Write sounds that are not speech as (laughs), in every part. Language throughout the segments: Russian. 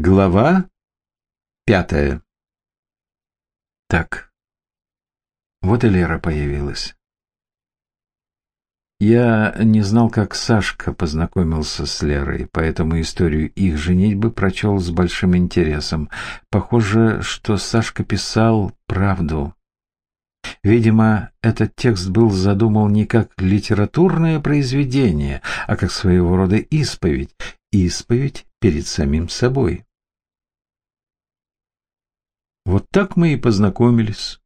Глава пятая Так, вот и Лера появилась. Я не знал, как Сашка познакомился с Лерой, поэтому историю их женитьбы прочел с большим интересом. Похоже, что Сашка писал правду. Видимо, этот текст был задуман не как литературное произведение, а как своего рода исповедь, исповедь перед самим собой. Вот так мы и познакомились.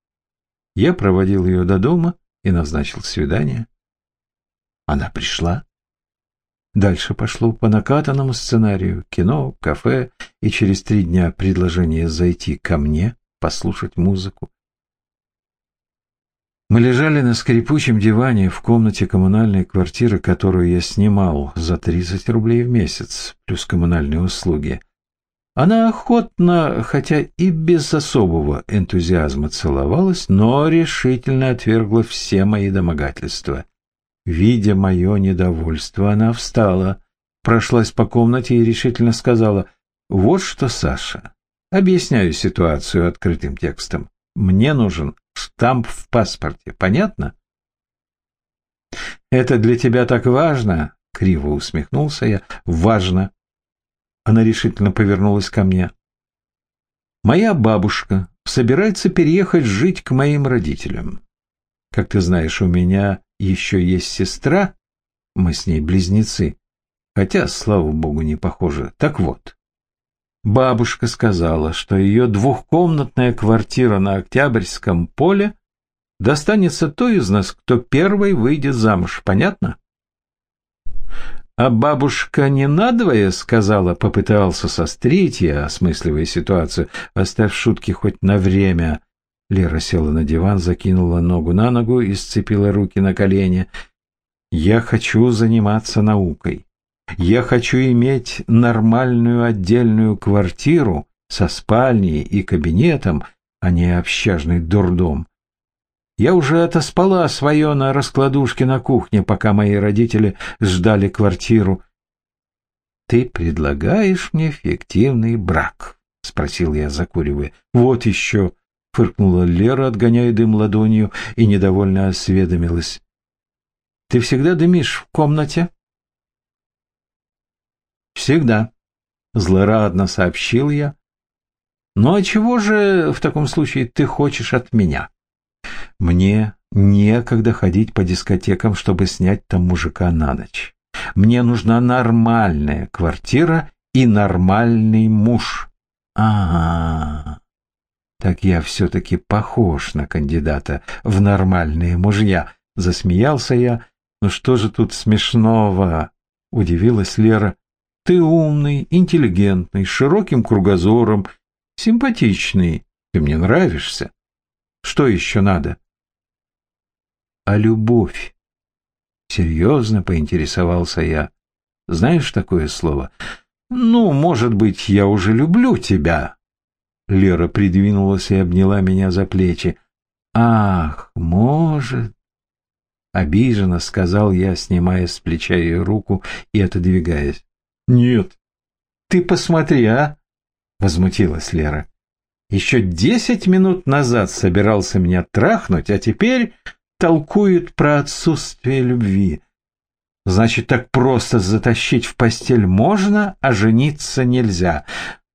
Я проводил ее до дома и назначил свидание. Она пришла. Дальше пошло по накатанному сценарию. Кино, кафе и через три дня предложение зайти ко мне, послушать музыку. Мы лежали на скрипучем диване в комнате коммунальной квартиры, которую я снимал за 30 рублей в месяц, плюс коммунальные услуги. Она охотно, хотя и без особого энтузиазма целовалась, но решительно отвергла все мои домогательства. Видя мое недовольство, она встала, прошлась по комнате и решительно сказала, «Вот что, Саша, объясняю ситуацию открытым текстом. Мне нужен штамп в паспорте. Понятно? Это для тебя так важно? Криво усмехнулся я. Важно. Она решительно повернулась ко мне. Моя бабушка собирается переехать жить к моим родителям. Как ты знаешь, у меня еще есть сестра, мы с ней близнецы, хотя, слава богу, не похожи. Так вот, Бабушка сказала, что ее двухкомнатная квартира на Октябрьском поле достанется той из нас, кто первой выйдет замуж. Понятно? А бабушка не надвое сказала, попытался сострить я, осмысливая ситуацию, оставь шутки хоть на время. Лера села на диван, закинула ногу на ногу и сцепила руки на колени. Я хочу заниматься наукой. Я хочу иметь нормальную отдельную квартиру со спальней и кабинетом, а не общажный дурдом. Я уже отоспала свое на раскладушке на кухне, пока мои родители ждали квартиру. — Ты предлагаешь мне фиктивный брак? — спросил я, закуривая. — Вот еще! — фыркнула Лера, отгоняя дым ладонью, и недовольно осведомилась. — Ты всегда дымишь в комнате? — Всегда. Злорадно сообщил я. Ну а чего же в таком случае ты хочешь от меня? Мне некогда ходить по дискотекам, чтобы снять там мужика на ночь. Мне нужна нормальная квартира и нормальный муж. Ага. Так я все-таки похож на кандидата в нормальные мужья. Засмеялся я. Ну что же тут смешного? Удивилась Лера. Ты умный, интеллигентный, с широким кругозором, симпатичный. Ты мне нравишься. Что еще надо? А любовь? Серьезно поинтересовался я. Знаешь такое слово? Ну, может быть, я уже люблю тебя. Лера придвинулась и обняла меня за плечи. Ах, может. Обиженно сказал я, снимая с плеча ее руку и отодвигаясь. Нет. Ты посмотри, а? Возмутилась Лера. Еще десять минут назад собирался меня трахнуть, а теперь толкует про отсутствие любви. Значит, так просто затащить в постель можно, а жениться нельзя.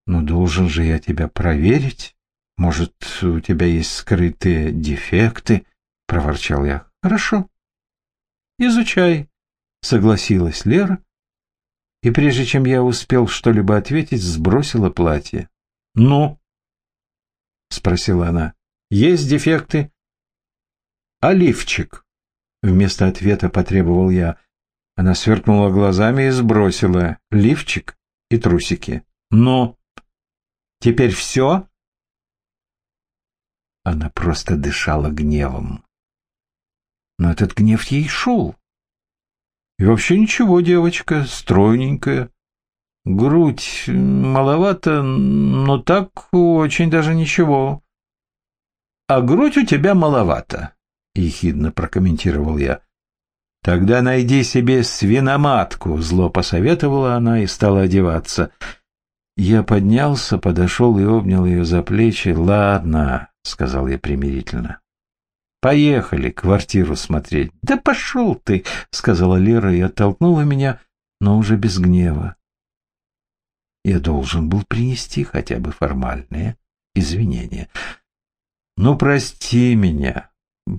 Но должен же я тебя проверить. Может, у тебя есть скрытые дефекты? — проворчал я. — Хорошо. — Изучай, — согласилась Лера и прежде чем я успел что-либо ответить, сбросила платье. «Ну?» — спросила она. «Есть дефекты?» «А лифчик?» — вместо ответа потребовал я. Она сверкнула глазами и сбросила лифчик и трусики. «Ну? Теперь все?» Она просто дышала гневом. Но этот гнев ей шел. И вообще ничего, девочка, стройненькая. Грудь маловато, но так очень даже ничего. А грудь у тебя маловато, ехидно прокомментировал я. Тогда найди себе свиноматку, зло посоветовала она и стала одеваться. Я поднялся, подошел и обнял ее за плечи. «Ладно», — сказал я примирительно. «Поехали квартиру смотреть». «Да пошел ты», — сказала Лера и оттолкнула меня, но уже без гнева. Я должен был принести хотя бы формальные извинения. «Ну, прости меня.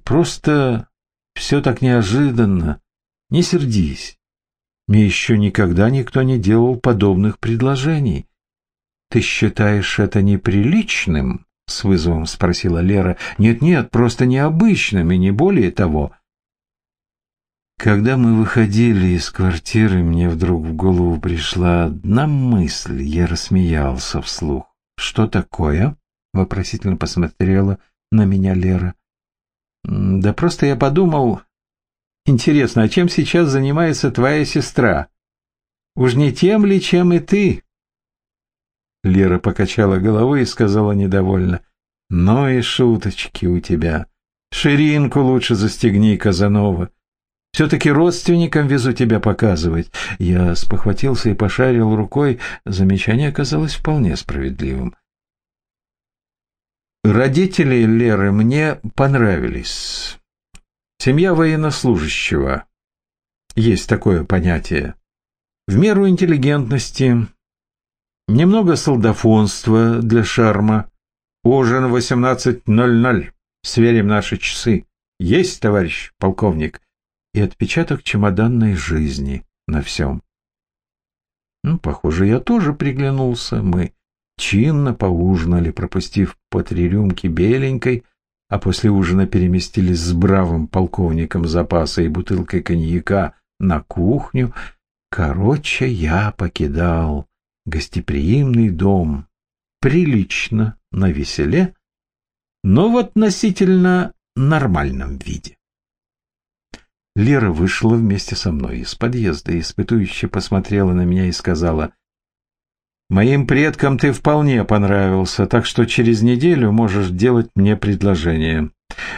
Просто все так неожиданно. Не сердись. Мне еще никогда никто не делал подобных предложений. Ты считаешь это неприличным? С вызовом спросила Лера. Нет-нет, просто необычным и не более того. Когда мы выходили из квартиры, мне вдруг в голову пришла одна мысль. Я рассмеялся вслух. «Что такое?» — вопросительно посмотрела на меня Лера. «Да просто я подумал, интересно, а чем сейчас занимается твоя сестра? Уж не тем ли, чем и ты?» Лера покачала головой и сказала недовольно. «Ну и шуточки у тебя. Ширинку лучше застегни, Казанова. Все-таки родственникам везу тебя показывать». Я спохватился и пошарил рукой. Замечание оказалось вполне справедливым. Родители Леры мне понравились. Семья военнослужащего. Есть такое понятие. В меру интеллигентности, Немного солдафонства для шарма. Ужин 18.00. Сверим наши часы. Есть, товарищ полковник. И отпечаток чемоданной жизни на всем. Ну, похоже, я тоже приглянулся. Мы чинно поужинали, пропустив по три рюмки беленькой, а после ужина переместились с бравым полковником запаса и бутылкой коньяка на кухню. Короче, я покидал гостеприимный дом, прилично, на веселе, но в относительно нормальном виде. Лера вышла вместе со мной из подъезда, испытующе посмотрела на меня и сказала, «Моим предкам ты вполне понравился, так что через неделю можешь делать мне предложение.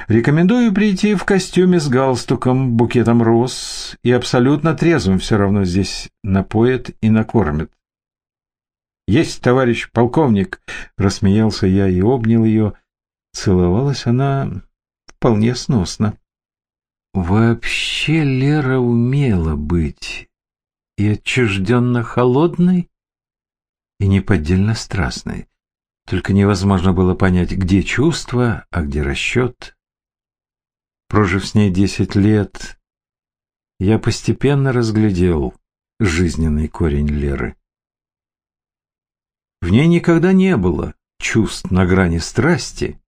Рекомендую прийти в костюме с галстуком, букетом роз и абсолютно трезвым все равно здесь напоят и накормят. «Есть, товарищ полковник!» — рассмеялся я и обнял ее. Целовалась она вполне сносно. Вообще Лера умела быть и отчужденно холодной, и неподдельно страстной. Только невозможно было понять, где чувство, а где расчет. Прожив с ней десять лет, я постепенно разглядел жизненный корень Леры. В ней никогда не было чувств на грани страсти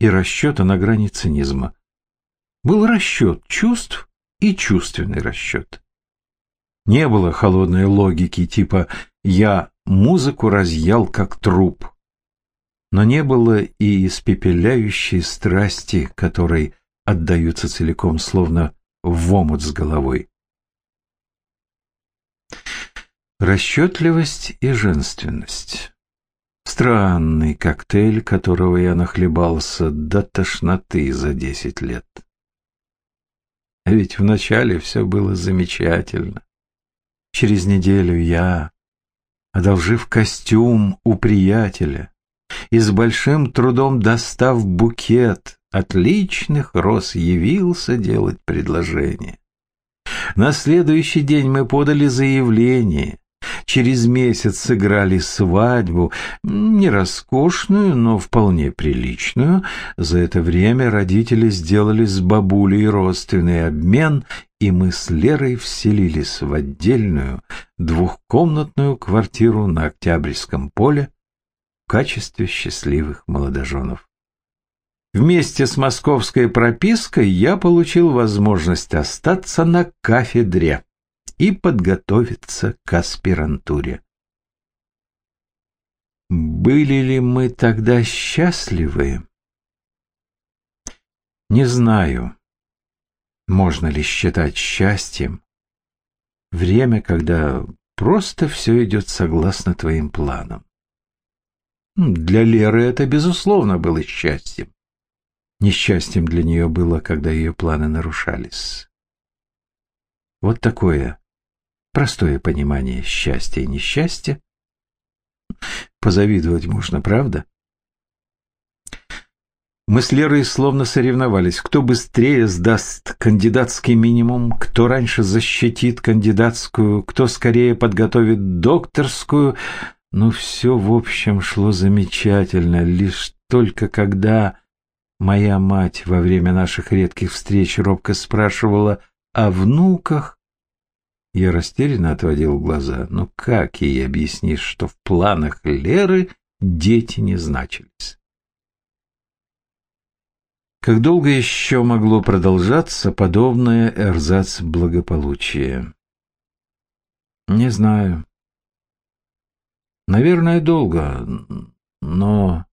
и расчета на грани цинизма. Был расчет чувств и чувственный расчет. Не было холодной логики типа «я музыку разъял как труп». Но не было и испепеляющей страсти, которой отдаются целиком, словно в омут с головой. Расчетливость и женственность. Странный коктейль, которого я нахлебался до тошноты за десять лет. А ведь вначале все было замечательно. Через неделю я, одолжив костюм у приятеля и с большим трудом достав букет отличных роз, явился делать предложение. На следующий день мы подали заявление, Через месяц сыграли свадьбу, не роскошную, но вполне приличную. За это время родители сделали с бабулей родственный обмен, и мы с Лерой вселились в отдельную двухкомнатную квартиру на Октябрьском поле в качестве счастливых молодоженов. Вместе с московской пропиской я получил возможность остаться на кафедре и подготовиться к аспирантуре. Были ли мы тогда счастливы? Не знаю, можно ли считать счастьем время, когда просто все идет согласно твоим планам. Для Леры это, безусловно, было счастьем. Несчастьем для нее было, когда ее планы нарушались. Вот такое простое понимание счастья и несчастья Позавидовать можно, правда? Мы с Лерой словно соревновались, кто быстрее сдаст кандидатский минимум, кто раньше защитит кандидатскую, кто скорее подготовит докторскую. Но все, в общем, шло замечательно, лишь только когда моя мать во время наших редких встреч робко спрашивала о внуках, я растерянно отводил глаза. Но как ей объяснишь, что в планах Леры дети не значились? Как долго еще могло продолжаться подобное эрзац благополучия? Не знаю. Наверное, долго, но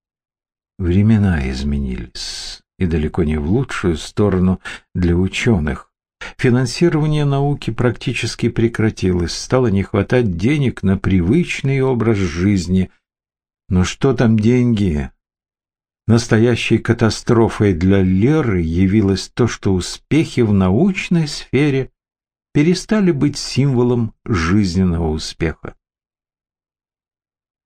времена изменились, и далеко не в лучшую сторону для ученых. Финансирование науки практически прекратилось, стало не хватать денег на привычный образ жизни. Но что там деньги? Настоящей катастрофой для Леры явилось то, что успехи в научной сфере перестали быть символом жизненного успеха.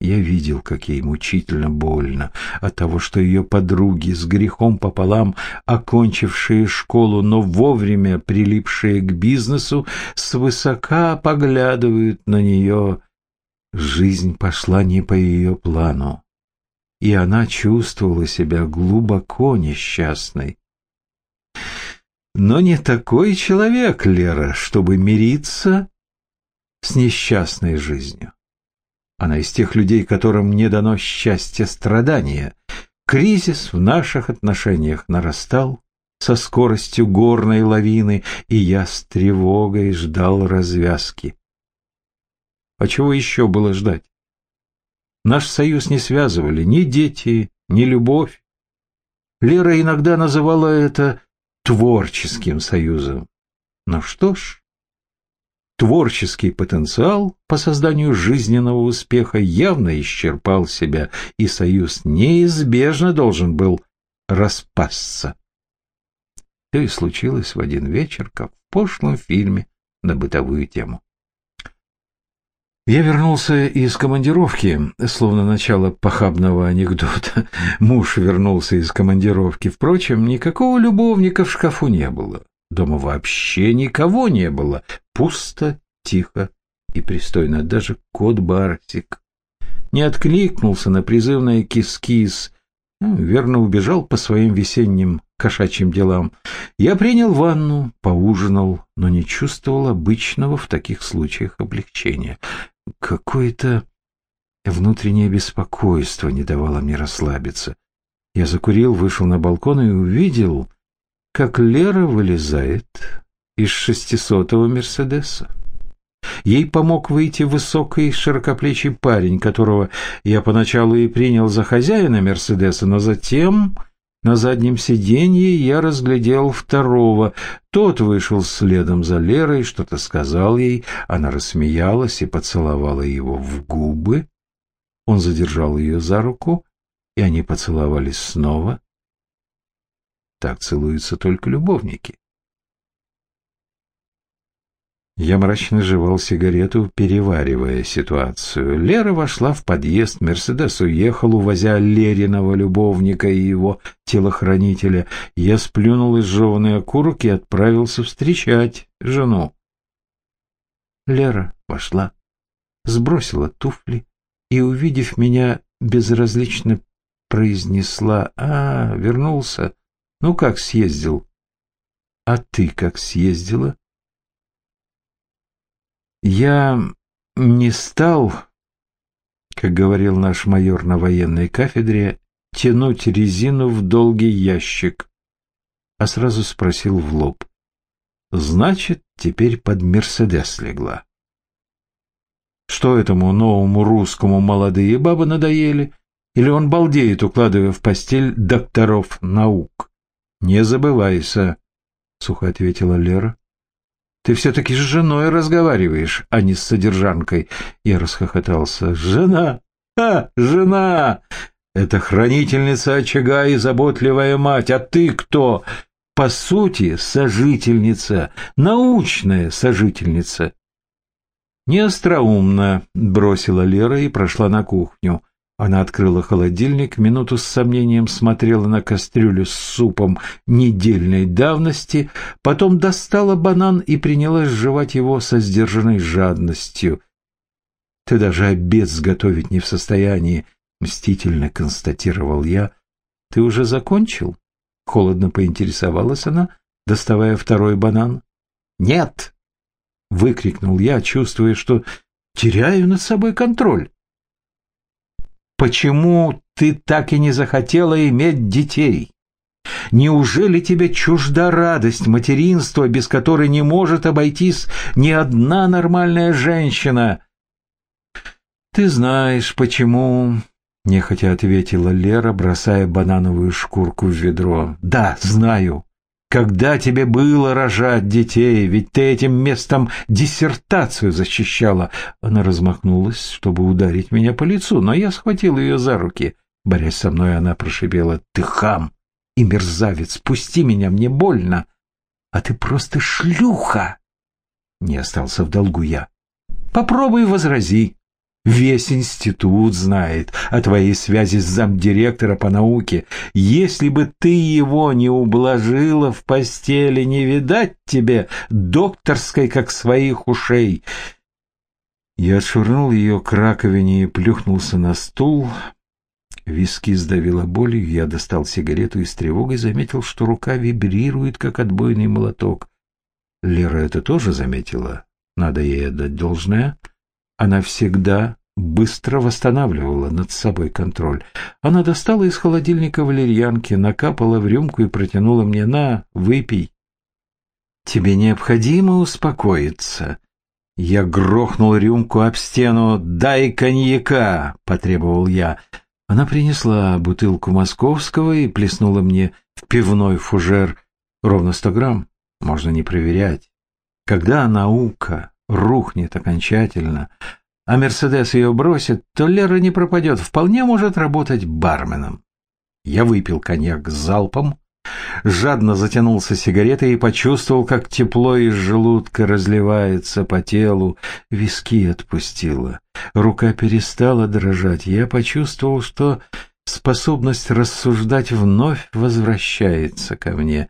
Я видел, как ей мучительно больно от того, что ее подруги, с грехом пополам окончившие школу, но вовремя прилипшие к бизнесу, свысока поглядывают на нее. Жизнь пошла не по ее плану и она чувствовала себя глубоко несчастной. Но не такой человек, Лера, чтобы мириться с несчастной жизнью. Она из тех людей, которым не дано счастье страдания. Кризис в наших отношениях нарастал со скоростью горной лавины, и я с тревогой ждал развязки. А чего еще было ждать? Наш союз не связывали ни дети, ни любовь. Лера иногда называла это творческим союзом. Ну что ж, творческий потенциал по созданию жизненного успеха явно исчерпал себя, и союз неизбежно должен был распасться. Все и случилось в один вечер, как в пошлом фильме на бытовую тему. Я вернулся из командировки, словно начало похабного анекдота. (laughs) Муж вернулся из командировки. Впрочем, никакого любовника в шкафу не было. Дома вообще никого не было. Пусто, тихо и пристойно. Даже кот Барсик не откликнулся на призывное кис-кис. Ну, верно, убежал по своим весенним кошачьим делам. Я принял ванну, поужинал, но не чувствовал обычного в таких случаях облегчения. Какое-то внутреннее беспокойство не давало мне расслабиться. Я закурил, вышел на балкон и увидел, как Лера вылезает из шестисотого Мерседеса. Ей помог выйти высокий широкоплечий парень, которого я поначалу и принял за хозяина Мерседеса, но затем на заднем сиденье я разглядел второго. Тот вышел следом за Лерой, что-то сказал ей. Она рассмеялась и поцеловала его в губы. Он задержал ее за руку, и они поцеловались снова. Так целуются только любовники. Я мрачно жевал сигарету, переваривая ситуацию. Лера вошла в подъезд, Мерседес уехал, увозя Лериного любовника и его телохранителя. Я сплюнул изжеванный окурок и отправился встречать жену. Лера вошла, сбросила туфли и, увидев меня, безразлично произнесла «А, вернулся. Ну как съездил?» «А ты как съездила?» Я не стал, как говорил наш майор на военной кафедре, тянуть резину в долгий ящик, а сразу спросил в лоб. Значит, теперь под Мерседес легла. Что этому новому русскому молодые бабы надоели? Или он балдеет, укладывая в постель докторов наук? Не забывайся, — сухо ответила Лера. Ты все-таки с женой разговариваешь, а не с содержанкой. Я расхохотался. Жена! А, жена! Это хранительница очага и заботливая мать. А ты кто? По сути, сожительница, научная сожительница. Неостроумно бросила Лера и прошла на кухню. Она открыла холодильник, минуту с сомнением смотрела на кастрюлю с супом недельной давности, потом достала банан и принялась жевать его со сдержанной жадностью. «Ты даже обед сготовить не в состоянии», — мстительно констатировал я. «Ты уже закончил?» — холодно поинтересовалась она, доставая второй банан. «Нет!» — выкрикнул я, чувствуя, что теряю над собой контроль. Почему ты так и не захотела иметь детей? Неужели тебе чужда радость материнства, без которой не может обойтись ни одна нормальная женщина? Ты знаешь, почему, нехотя ответила Лера, бросая банановую шкурку в ведро. Да, знаю. Когда тебе было рожать детей? Ведь ты этим местом диссертацию защищала. Она размахнулась, чтобы ударить меня по лицу, но я схватил ее за руки. Борясь со мной, она прошипела. Ты хам и мерзавец, пусти меня, мне больно. А ты просто шлюха. Не остался в долгу я. Попробуй возрази. Весь институт знает о твоей связи с замдиректора по науке. Если бы ты его не ублажила в постели, не видать тебе докторской, как своих ушей. Я отшвырнул ее к раковине и плюхнулся на стул. Виски сдавило болью, я достал сигарету и с тревогой заметил, что рука вибрирует, как отбойный молоток. Лера это тоже заметила. Надо ей отдать должное. — она всегда быстро восстанавливала над собой контроль. Она достала из холодильника валерьянки, накапала в рюмку и протянула мне «На, выпей». «Тебе необходимо успокоиться». Я грохнул рюмку об стену. «Дай коньяка!» — потребовал я. Она принесла бутылку московского и плеснула мне в пивной фужер. Ровно сто грамм. Можно не проверять. Когда наука рухнет окончательно, а Мерседес ее бросит, то Лера не пропадет, вполне может работать барменом. Я выпил коньяк с залпом, жадно затянулся сигаретой и почувствовал, как тепло из желудка разливается по телу, виски отпустило. Рука перестала дрожать. Я почувствовал, что способность рассуждать вновь возвращается ко мне.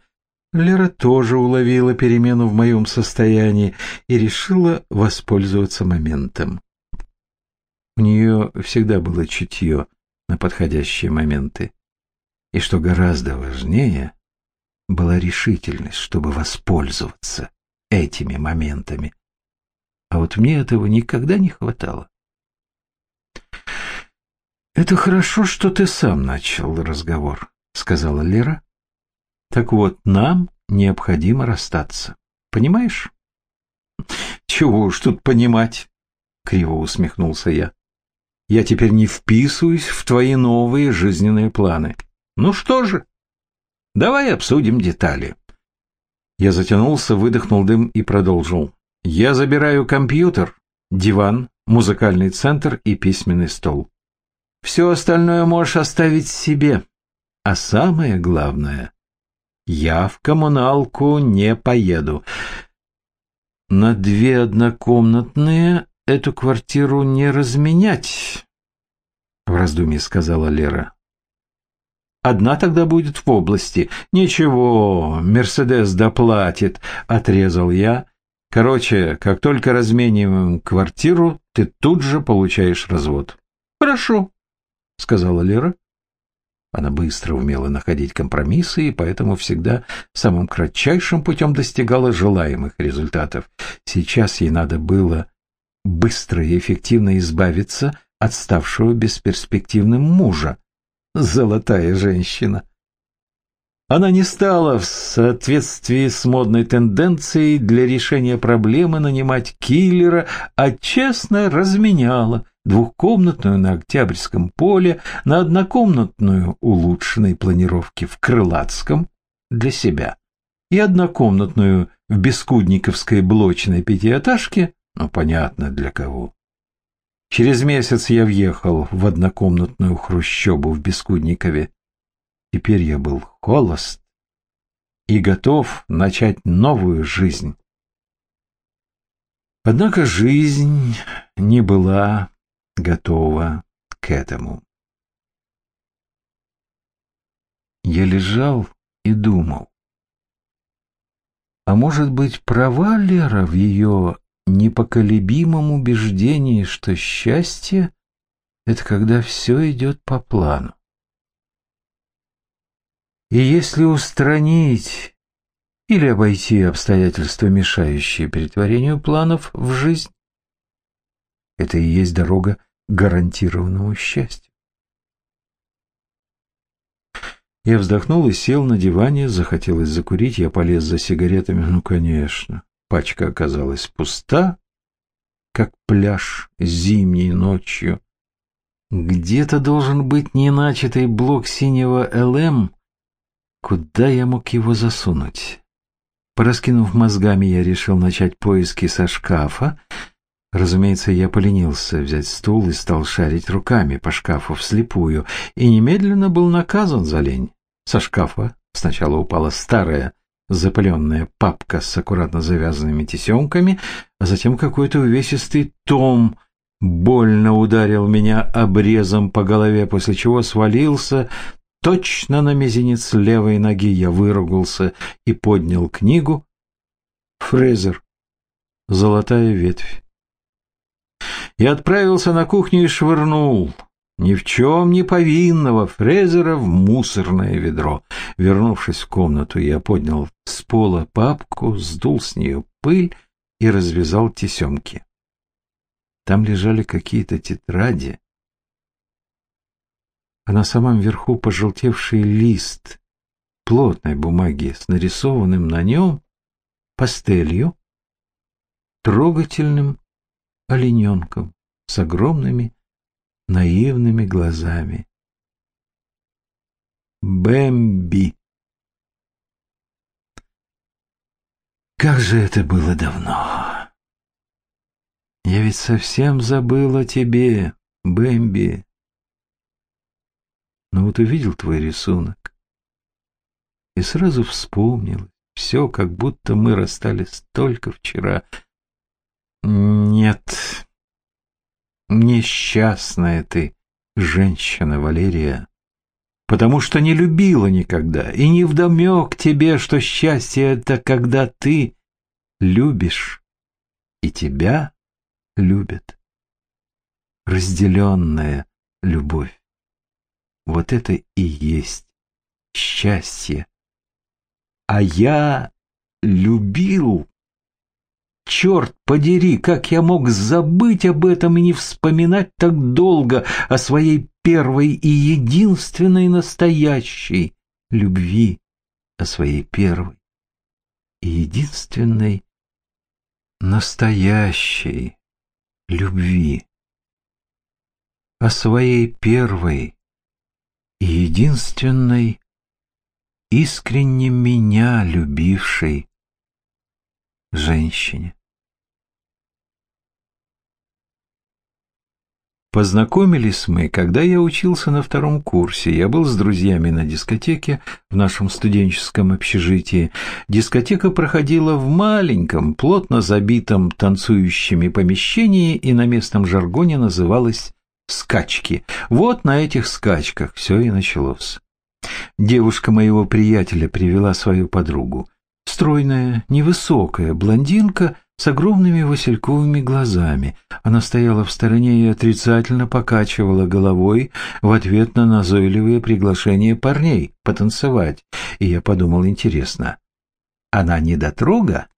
Лера тоже уловила перемену в моем состоянии и решила воспользоваться моментом. У нее всегда было чутье на подходящие моменты. И что гораздо важнее, была решительность, чтобы воспользоваться этими моментами. А вот мне этого никогда не хватало. «Это хорошо, что ты сам начал разговор», — сказала Лера, так вот, нам необходимо расстаться. Понимаешь? Чего уж тут понимать, криво усмехнулся я. Я теперь не вписываюсь в твои новые жизненные планы. Ну что же, давай обсудим детали. Я затянулся, выдохнул дым и продолжил. Я забираю компьютер, диван, музыкальный центр и письменный стол. Все остальное можешь оставить себе. А самое главное, я в коммуналку не поеду. На две однокомнатные эту квартиру не разменять, в раздумье сказала Лера. Одна тогда будет в области. Ничего, Мерседес доплатит, отрезал я. Короче, как только размениваем квартиру, ты тут же получаешь развод. Хорошо, сказала Лера она быстро умела находить компромиссы и поэтому всегда самым кратчайшим путем достигала желаемых результатов. Сейчас ей надо было быстро и эффективно избавиться от ставшего бесперспективным мужа. Золотая женщина. Она не стала в соответствии с модной тенденцией для решения проблемы нанимать киллера, а честно разменяла двухкомнатную на Октябрьском поле на однокомнатную улучшенной планировки в Крылатском для себя и однокомнатную в Бескудниковской блочной пятиэтажке, ну, понятно, для кого. Через месяц я въехал в однокомнатную хрущобу в Бескудникове. Теперь я был холост и готов начать новую жизнь. Однако жизнь не была готова к этому. Я лежал и думал. А может быть, права Лера в ее непоколебимом убеждении, что счастье — это когда все идет по плану. И если устранить или обойти обстоятельства, мешающие перетворению планов в жизнь, это и есть дорога гарантированному счастью. Я вздохнул и сел на диване, захотелось закурить, я полез за сигаретами, ну, конечно. Пачка оказалась пуста, как пляж зимней ночью. Где-то должен быть неначатый блок синего ЛМ. Куда я мог его засунуть? Пораскинув мозгами, я решил начать поиски со шкафа. Разумеется, я поленился взять стул и стал шарить руками по шкафу вслепую, и немедленно был наказан за лень. Со шкафа сначала упала старая запыленная папка с аккуратно завязанными тесемками, а затем какой-то увесистый том больно ударил меня обрезом по голове, после чего свалился точно на мизинец левой ноги. Я выругался и поднял книгу. Фрезер. Золотая ветвь. Я отправился на кухню и швырнул ни в чем не повинного Фрезера в мусорное ведро. Вернувшись в комнату, я поднял с пола папку, сдул с нее пыль и развязал тесемки. Там лежали какие-то тетради, а на самом верху пожелтевший лист плотной бумаги с нарисованным на нем пастелью трогательным олененком с огромными наивными глазами. Бэмби. Как же это было давно! Я ведь совсем забыл о тебе, Бэмби. Но вот увидел твой рисунок и сразу вспомнил все, как будто мы расстались только вчера. Нет, Несчастная ты, женщина Валерия, потому что не любила никогда, и не вдомек тебе, что счастье — это когда ты любишь, и тебя любят. Разделенная любовь. Вот это и есть счастье. А я любил Черт подери, как я мог забыть об этом и не вспоминать так долго о своей первой и единственной настоящей любви, о своей первой и единственной настоящей любви, о своей первой и единственной искренне меня любившей женщине. Познакомились мы, когда я учился на втором курсе. Я был с друзьями на дискотеке в нашем студенческом общежитии. Дискотека проходила в маленьком, плотно забитом танцующими помещении и на местном жаргоне называлась «скачки». Вот на этих скачках все и началось. Девушка моего приятеля привела свою подругу. Стройная, невысокая блондинка с огромными васильковыми глазами. Она стояла в стороне и отрицательно покачивала головой в ответ на назойливые приглашения парней потанцевать. И я подумал, интересно, она не дотрога?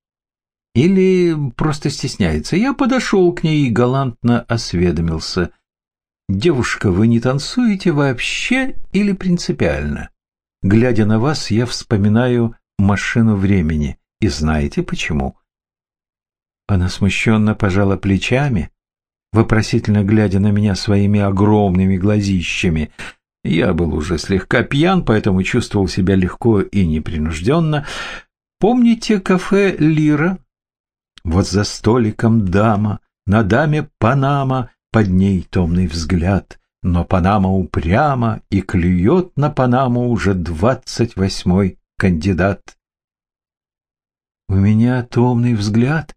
Или просто стесняется? Я подошел к ней и галантно осведомился. «Девушка, вы не танцуете вообще или принципиально?» Глядя на вас, я вспоминаю машину времени. И знаете почему? Она смущенно пожала плечами, вопросительно глядя на меня своими огромными глазищами. Я был уже слегка пьян, поэтому чувствовал себя легко и непринужденно. Помните кафе «Лира»? Вот за столиком дама, на даме Панама, под ней томный взгляд, но Панама упрямо и клюет на Панаму уже двадцать восьмой кандидат. У меня томный взгляд.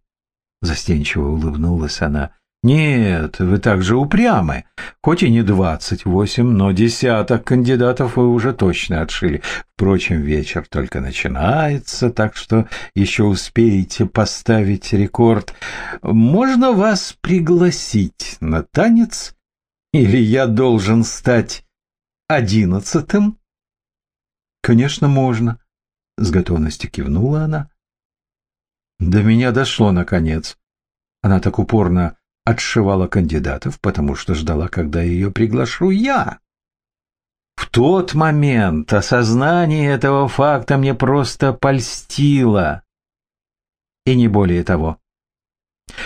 Застенчиво улыбнулась она. «Нет, вы так же упрямы. Хоть и не двадцать восемь, но десяток кандидатов вы уже точно отшили. Впрочем, вечер только начинается, так что еще успеете поставить рекорд. Можно вас пригласить на танец? Или я должен стать одиннадцатым?» «Конечно, можно», — с готовностью кивнула она. До меня дошло, наконец. Она так упорно отшивала кандидатов, потому что ждала, когда ее приглашу я. В тот момент осознание этого факта мне просто польстило. И не более того.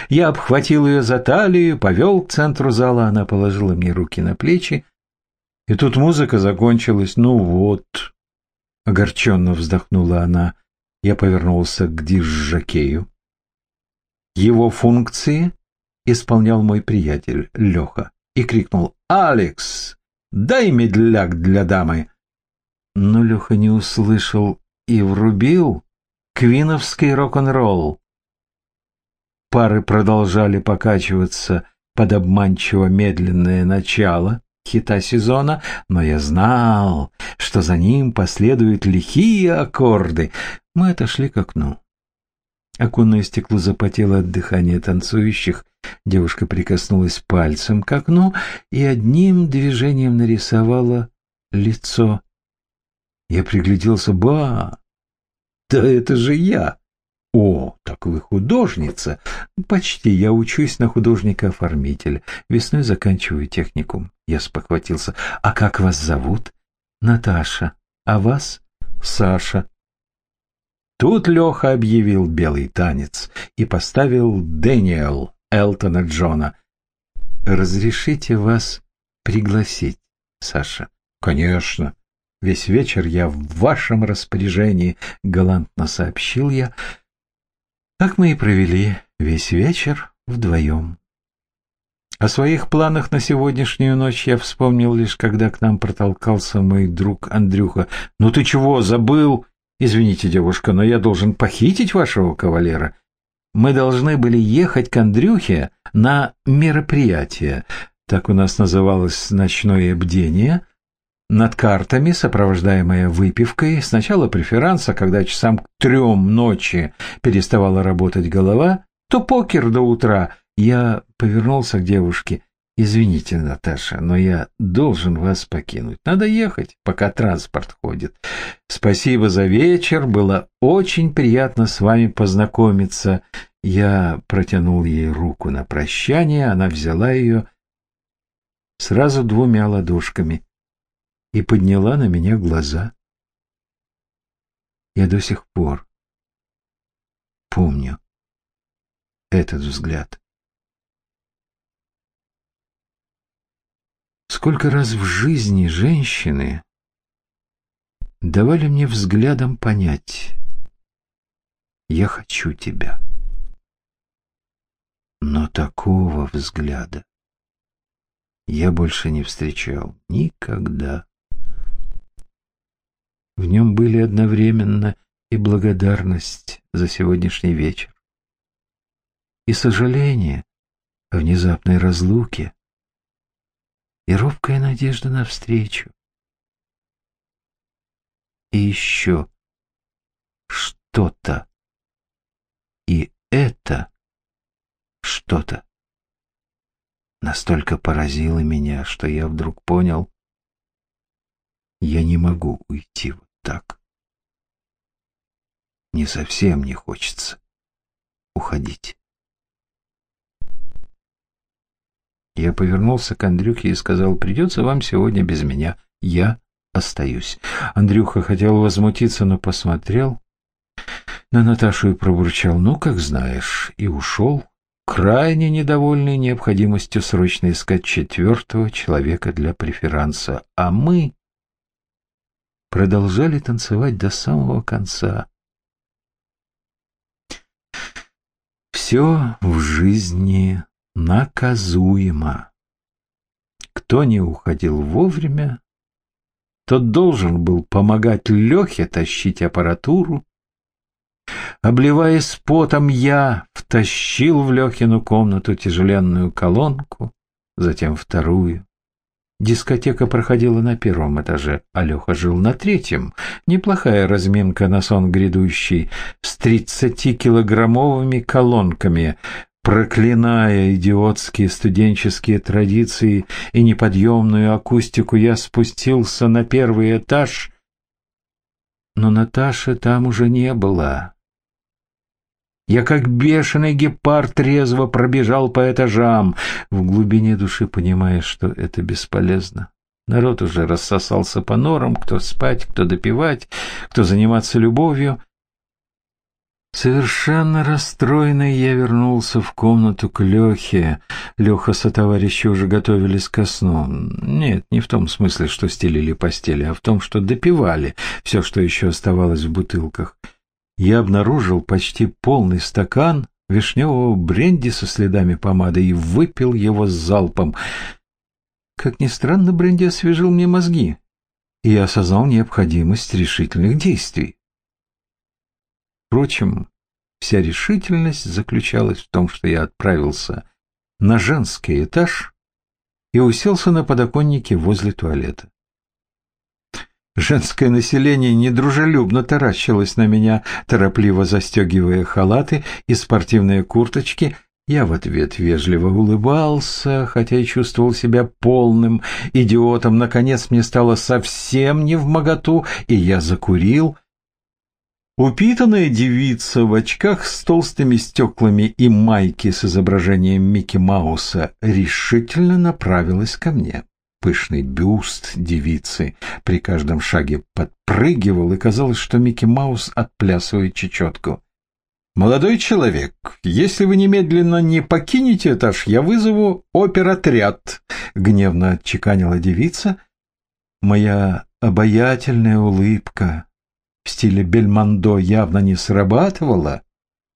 Я обхватил ее за талию, повел к центру зала, она положила мне руки на плечи, и тут музыка закончилась. Ну вот, огорченно вздохнула она, я повернулся к дизжакею. Его функции исполнял мой приятель Леха и крикнул «Алекс, дай медляк для дамы!» Но Леха не услышал и врубил квиновский рок-н-ролл. Пары продолжали покачиваться под обманчиво медленное начало хита сезона, но я знал, что за ним последуют лихие аккорды. Мы отошли к окну. Оконное стекло запотело от дыхания танцующих. Девушка прикоснулась пальцем к окну и одним движением нарисовала лицо. Я пригляделся. Ба! Да это же я! О, так вы художница! Почти. Я учусь на художника-оформителя. Весной заканчиваю техникум. Я спохватился. А как вас зовут? Наташа. А вас? Саша. Тут Леха объявил белый танец и поставил Дэниел Элтона Джона. «Разрешите вас пригласить, Саша?» «Конечно. Весь вечер я в вашем распоряжении», — галантно сообщил я. Так мы и провели весь вечер вдвоем. О своих планах на сегодняшнюю ночь я вспомнил лишь, когда к нам протолкался мой друг Андрюха. «Ну ты чего, забыл?» «Извините, девушка, но я должен похитить вашего кавалера. Мы должны были ехать к Андрюхе на мероприятие. Так у нас называлось ночное бдение. Над картами, сопровождаемое выпивкой, сначала преферанса, когда часам к трем ночи переставала работать голова, то покер до утра. Я повернулся к девушке. «Извините, Наташа, но я должен вас покинуть. Надо ехать, пока транспорт ходит. Спасибо за вечер, было очень приятно с вами познакомиться». Я протянул ей руку на прощание, она взяла ее сразу двумя ладошками и подняла на меня глаза. Я до сих пор помню этот взгляд. Сколько раз в жизни женщины давали мне взглядом понять «Я хочу тебя». Но такого взгляда я больше не встречал никогда. В нем были одновременно и благодарность за сегодняшний вечер, и сожаление о внезапной разлуке, и робкая надежда навстречу. И еще что-то. И это что-то настолько поразило меня, что я вдруг понял, я не могу уйти вот так. Не совсем не хочется уходить. Я повернулся к Андрюхе и сказал, придется вам сегодня без меня. Я остаюсь. Андрюха хотел возмутиться, но посмотрел на Наташу и пробурчал, ну, как знаешь, и ушел, крайне недовольный необходимостью срочно искать четвертого человека для преферанса. А мы продолжали танцевать до самого конца. Все в жизни наказуемо. Кто не уходил вовремя, тот должен был помогать Лехе тащить аппаратуру, Обливаясь потом, я втащил в Лехину комнату тяжеленную колонку, затем вторую. Дискотека проходила на первом этаже, а Леха жил на третьем. Неплохая разминка на сон грядущий, с тридцатикилограммовыми колонками. Проклиная идиотские студенческие традиции и неподъемную акустику, я спустился на первый этаж, но Наташи там уже не было. Я как бешеный гепард резво пробежал по этажам, в глубине души понимая, что это бесполезно. Народ уже рассосался по норам, кто спать, кто допивать, кто заниматься любовью — Совершенно расстроенный я вернулся в комнату к Лехе. Леха со товарищем уже готовились ко сну. Нет, не в том смысле, что стелили постели, а в том, что допивали все, что еще оставалось в бутылках. Я обнаружил почти полный стакан вишневого бренди со следами помады и выпил его с залпом. Как ни странно, бренди освежил мне мозги, и я осознал необходимость решительных действий. Впрочем, вся решительность заключалась в том, что я отправился на женский этаж и уселся на подоконнике возле туалета. Женское население недружелюбно таращилось на меня, торопливо застегивая халаты и спортивные курточки. Я в ответ вежливо улыбался, хотя и чувствовал себя полным идиотом. Наконец мне стало совсем не в моготу, и я закурил, Упитанная девица в очках с толстыми стеклами и майке с изображением Микки Мауса решительно направилась ко мне. Пышный бюст девицы при каждом шаге подпрыгивал, и казалось, что Микки Маус отплясывает чечетку. «Молодой человек, если вы немедленно не покинете этаж, я вызову оперотряд», — гневно отчеканила девица. Моя обаятельная улыбка в стиле Бельмондо явно не срабатывала,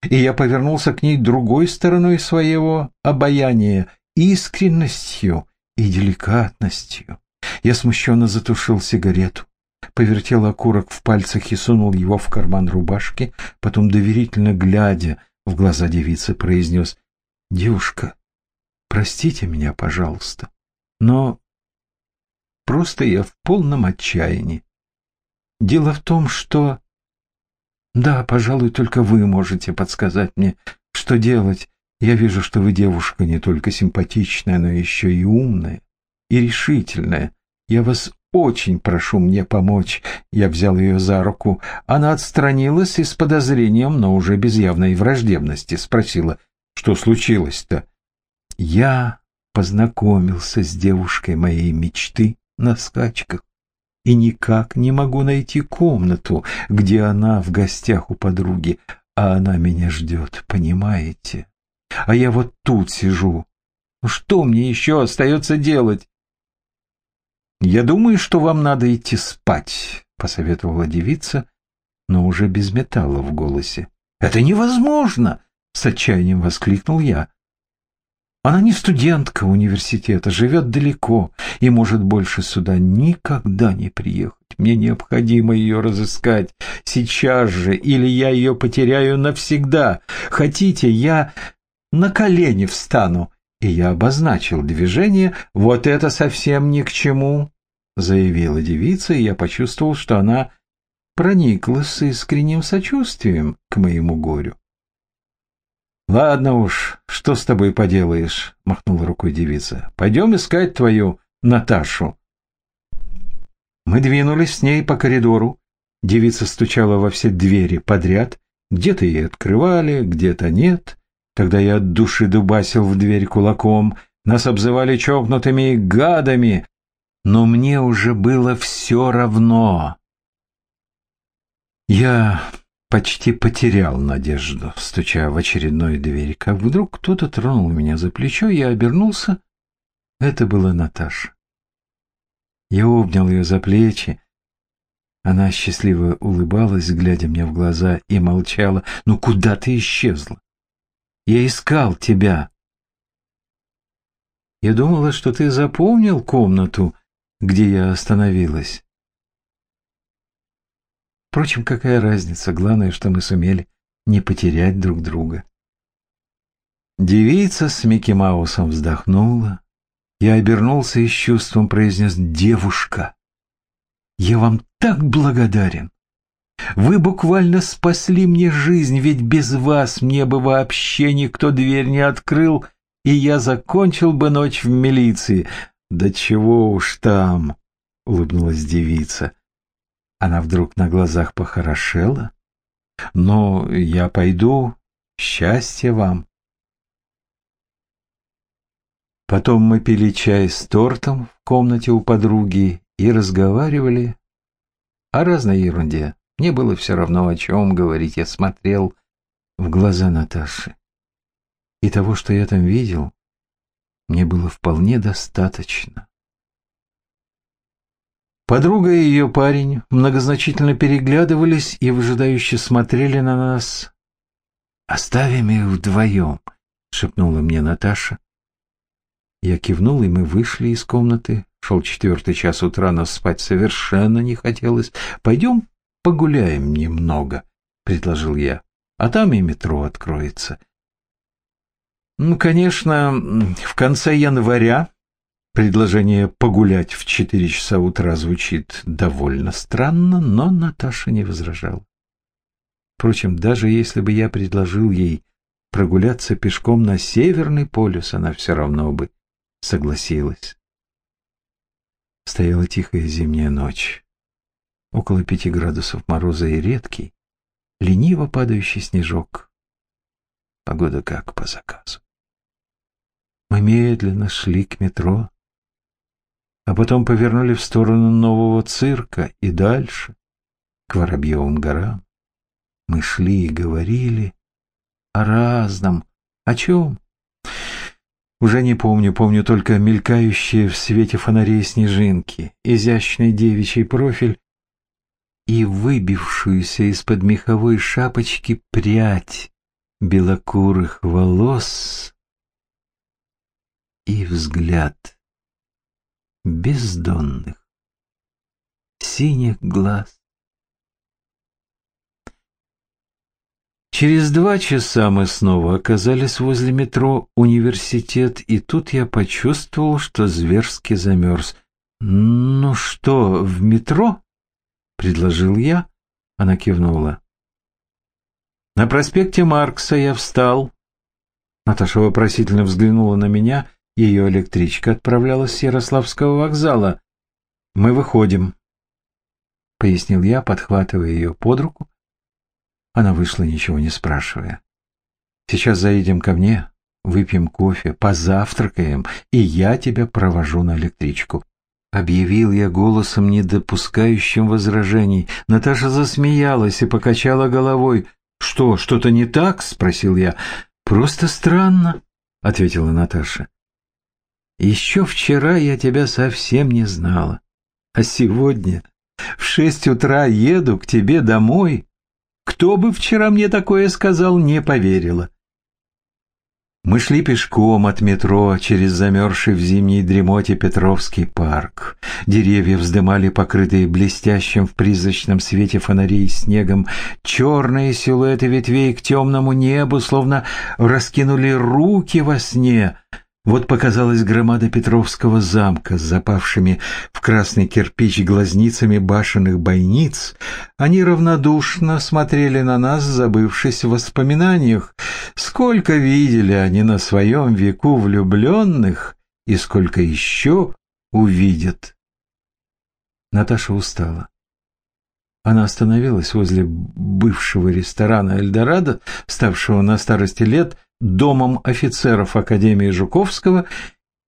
и я повернулся к ней другой стороной своего обаяния, искренностью и деликатностью. Я смущенно затушил сигарету, повертел окурок в пальцах и сунул его в карман рубашки, потом, доверительно глядя в глаза девицы, произнес «Девушка, простите меня, пожалуйста, но просто я в полном отчаянии. Дело в том, что... Да, пожалуй, только вы можете подсказать мне, что делать. Я вижу, что вы девушка не только симпатичная, но еще и умная, и решительная. Я вас очень прошу мне помочь. Я взял ее за руку. Она отстранилась и с подозрением, но уже без явной враждебности спросила, что случилось-то. Я познакомился с девушкой моей мечты на скачках и никак не могу найти комнату, где она в гостях у подруги, а она меня ждет, понимаете? А я вот тут сижу. Ну что мне еще остается делать? Я думаю, что вам надо идти спать, посоветовала девица, но уже без металла в голосе. Это невозможно! С отчаянием воскликнул я. Она не студентка университета, живет далеко и может больше сюда никогда не приехать. Мне необходимо ее разыскать сейчас же, или я ее потеряю навсегда. Хотите, я на колени встану. И я обозначил движение «Вот это совсем ни к чему», — заявила девица, и я почувствовал, что она проникла с искренним сочувствием к моему горю. «Ладно уж, что с тобой поделаешь?» — махнула рукой девица. «Пойдем искать твою Наташу». Мы двинулись с ней по коридору. Девица стучала во все двери подряд. Где-то ей открывали, где-то нет. Тогда я от души дубасил в дверь кулаком. Нас обзывали чокнутыми гадами. Но мне уже было все равно. Я почти потерял надежду, стуча в очередной дверь, как вдруг кто-то тронул меня за плечо, я обернулся. Это была Наташа. Я обнял ее за плечи. Она счастливо улыбалась, глядя мне в глаза, и молчала. «Ну куда ты исчезла? Я искал тебя!» «Я думала, что ты запомнил комнату, где я остановилась». Впрочем, какая разница? Главное, что мы сумели не потерять друг друга. Девица с Микки Маусом вздохнула. Я обернулся и с чувством произнес «Девушка, я вам так благодарен! Вы буквально спасли мне жизнь, ведь без вас мне бы вообще никто дверь не открыл, и я закончил бы ночь в милиции. Да чего уж там!» — улыбнулась девица. Она вдруг на глазах похорошела. «Но я пойду. Счастья вам!» Потом мы пили чай с тортом в комнате у подруги и разговаривали о разной ерунде. Мне было все равно, о чем говорить. Я смотрел в глаза Наташи. И того, что я там видел, мне было вполне достаточно. Подруга и ее парень многозначительно переглядывались и выжидающе смотрели на нас. «Оставим их вдвоем», — шепнула мне Наташа. Я кивнул, и мы вышли из комнаты. Шел четвертый час утра, но спать совершенно не хотелось. «Пойдем погуляем немного», — предложил я. «А там и метро откроется». Ну, конечно, в конце января предложение погулять в четыре часа утра звучит довольно странно, но Наташа не возражала. Впрочем, даже если бы я предложил ей прогуляться пешком на Северный полюс, она все равно бы согласилась. Стояла тихая зимняя ночь. Около пяти градусов мороза и редкий, лениво падающий снежок. Погода как по заказу. Мы медленно шли к метро, а потом повернули в сторону нового цирка и дальше, к Воробьевым горам. Мы шли и говорили о разном. О чем? Уже не помню, помню только мелькающие в свете фонарей снежинки, изящный девичий профиль и выбившуюся из-под меховой шапочки прядь белокурых волос и взгляд бездонных синих глаз. Через два часа мы снова оказались возле метро «Университет», и тут я почувствовал, что зверски замерз. «Ну что, в метро?» — предложил я. Она кивнула. На проспекте Маркса я встал. Наташа вопросительно взглянула на меня. Ее электричка отправлялась с Ярославского вокзала. «Мы выходим», — пояснил я, подхватывая ее под руку она вышла, ничего не спрашивая. «Сейчас заедем ко мне, выпьем кофе, позавтракаем, и я тебя провожу на электричку». Объявил я голосом, не допускающим возражений. Наташа засмеялась и покачала головой. «Что, что-то не так?» — спросил я. «Просто странно», — ответила Наташа. «Еще вчера я тебя совсем не знала, а сегодня в шесть утра еду к тебе домой кто бы вчера мне такое сказал, не поверила. Мы шли пешком от метро через замерзший в зимней дремоте Петровский парк. Деревья вздымали покрытые блестящим в призрачном свете фонарей снегом черные силуэты ветвей к темному небу, словно раскинули руки во сне — вот показалась громада Петровского замка с запавшими в красный кирпич глазницами башенных бойниц. Они равнодушно смотрели на нас, забывшись в воспоминаниях. Сколько видели они на своем веку влюбленных и сколько еще увидят. Наташа устала. Она остановилась возле бывшего ресторана «Эльдорадо», ставшего на старости лет – домом офицеров Академии Жуковского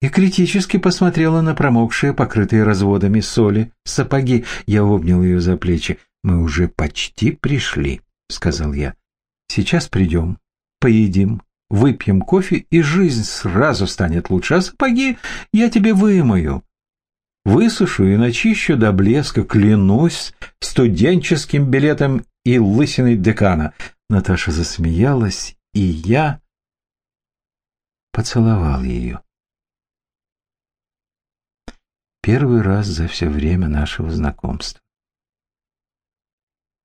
и критически посмотрела на промокшие, покрытые разводами соли, сапоги. Я обнял ее за плечи. «Мы уже почти пришли», — сказал я. «Сейчас придем, поедим, выпьем кофе, и жизнь сразу станет лучше, а сапоги я тебе вымою. Высушу и начищу до блеска, клянусь, студенческим билетом и лысиной декана». Наташа засмеялась, и я поцеловал ее. Первый раз за все время нашего знакомства.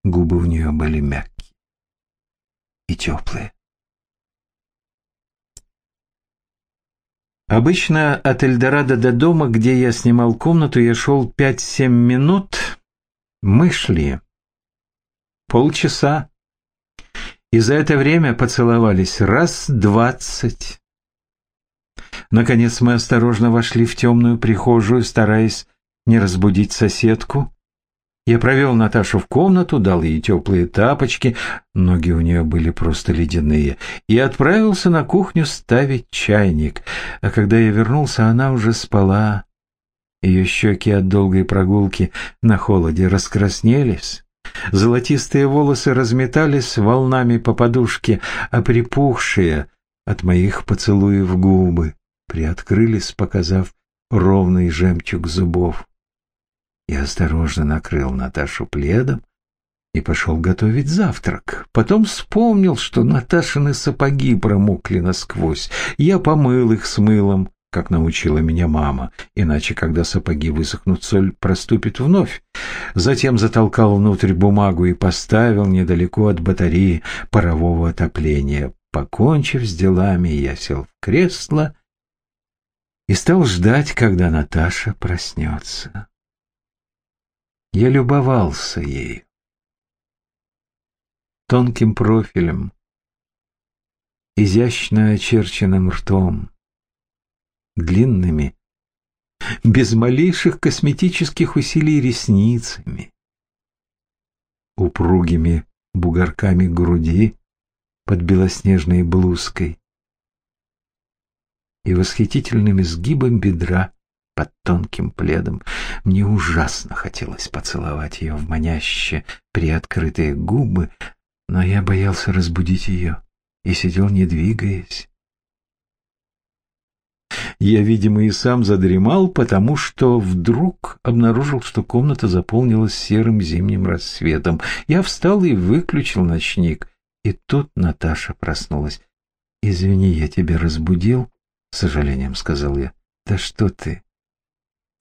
Губы у нее были мягкие. и теплые. Обычно от Эльдорадо до дома, где я снимал комнату, я шел пять-семь минут. Мы шли полчаса. И за это время поцеловались раз двадцать. Наконец мы осторожно вошли в темную прихожую, стараясь не разбудить соседку. Я провел Наташу в комнату, дал ей теплые тапочки, ноги у нее были просто ледяные, и отправился на кухню ставить чайник. А когда я вернулся, она уже спала. Ее щеки от долгой прогулки на холоде раскраснелись. Золотистые волосы разметались волнами по подушке, а припухшие от моих поцелуев губы приоткрылись, показав ровный жемчуг зубов. Я осторожно накрыл Наташу пледом и пошел готовить завтрак. Потом вспомнил, что Наташины сапоги промокли насквозь. Я помыл их с мылом, как научила меня мама, иначе, когда сапоги высохнут, соль проступит вновь. Затем затолкал внутрь бумагу и поставил недалеко от батареи парового отопления. Покончив с делами, я сел в кресло и стал ждать, когда Наташа проснется. Я любовался ею. Тонким профилем, изящно очерченным ртом, длинными, без малейших косметических усилий ресницами, упругими бугорками груди под белоснежной блузкой и восхитительным изгибом бедра под тонким пледом. Мне ужасно хотелось поцеловать ее в маняще приоткрытые губы, но я боялся разбудить ее и сидел, не двигаясь. Я, видимо, и сам задремал, потому что вдруг обнаружил, что комната заполнилась серым зимним рассветом. Я встал и выключил ночник. И тут Наташа проснулась. «Извини, я тебя разбудил?» — с сожалением сказал я. «Да что ты?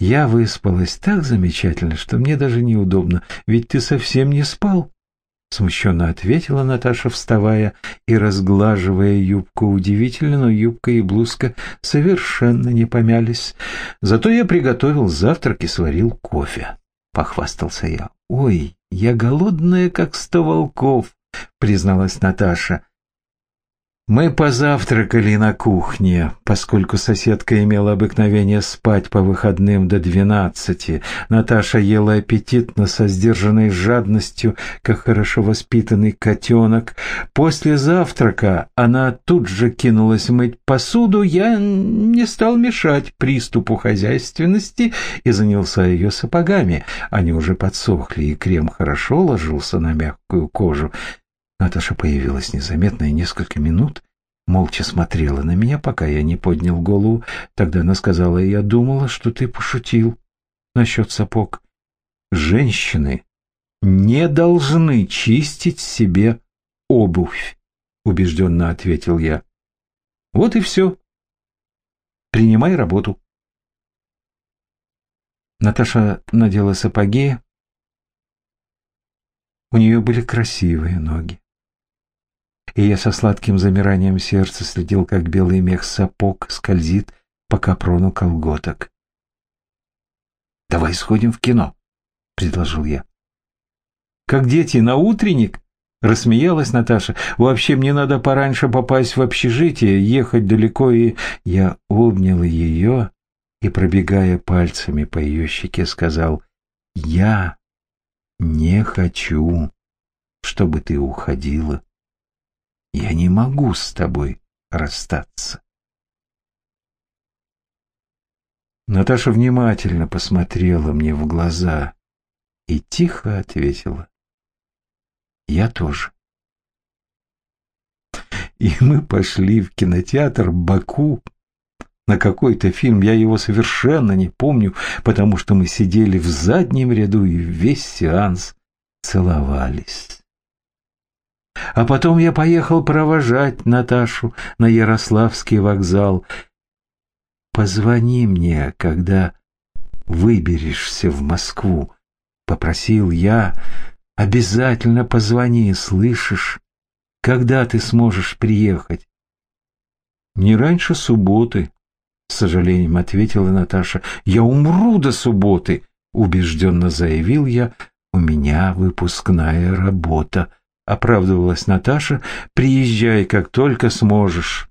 Я выспалась так замечательно, что мне даже неудобно, ведь ты совсем не спал. Смущенно ответила Наташа, вставая и разглаживая юбку. Удивительно, но юбка и блузка совершенно не помялись. Зато я приготовил завтрак и сварил кофе. Похвастался я. «Ой, я голодная, как сто волков», — призналась Наташа. Мы позавтракали на кухне, поскольку соседка имела обыкновение спать по выходным до двенадцати. Наташа ела аппетитно, со сдержанной жадностью, как хорошо воспитанный котенок. После завтрака она тут же кинулась мыть посуду. Я не стал мешать приступу хозяйственности и занялся ее сапогами. Они уже подсохли, и крем хорошо ложился на мягкую кожу. Наташа появилась незаметно и несколько минут молча смотрела на меня, пока я не поднял голову. Тогда она сказала, я думала, что ты пошутил насчет сапог. Женщины не должны чистить себе обувь, убежденно ответил я. Вот и все. Принимай работу. Наташа надела сапоги. У нее были красивые ноги и я со сладким замиранием сердца следил, как белый мех сапог скользит по капрону колготок. «Давай сходим в кино», — предложил я. «Как дети на утренник?» — рассмеялась Наташа. «Вообще мне надо пораньше попасть в общежитие, ехать далеко, и...» Я обнял ее и, пробегая пальцами по ее щеке, сказал, «Я не хочу, чтобы ты уходила». Я не могу с тобой расстаться. Наташа внимательно посмотрела мне в глаза и тихо ответила. Я тоже. И мы пошли в кинотеатр Баку на какой-то фильм. Я его совершенно не помню, потому что мы сидели в заднем ряду и весь сеанс целовались. А потом я поехал провожать Наташу на Ярославский вокзал. «Позвони мне, когда выберешься в Москву», — попросил я. «Обязательно позвони, слышишь? Когда ты сможешь приехать? Не раньше субботы, с сожалением ответила Наташа. Я умру до субботы, убежденно заявил я. У меня выпускная работа, оправдывалась Наташа. Приезжай, как только сможешь.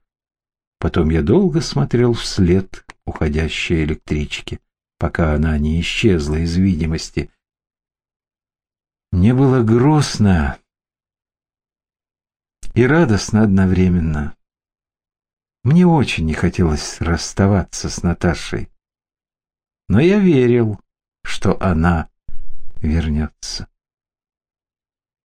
Потом я долго смотрел вслед уходящей электрички, пока она не исчезла из видимости. Мне было грустно и радостно одновременно. Мне очень не хотелось расставаться с Наташей, но я верил, что она вернется.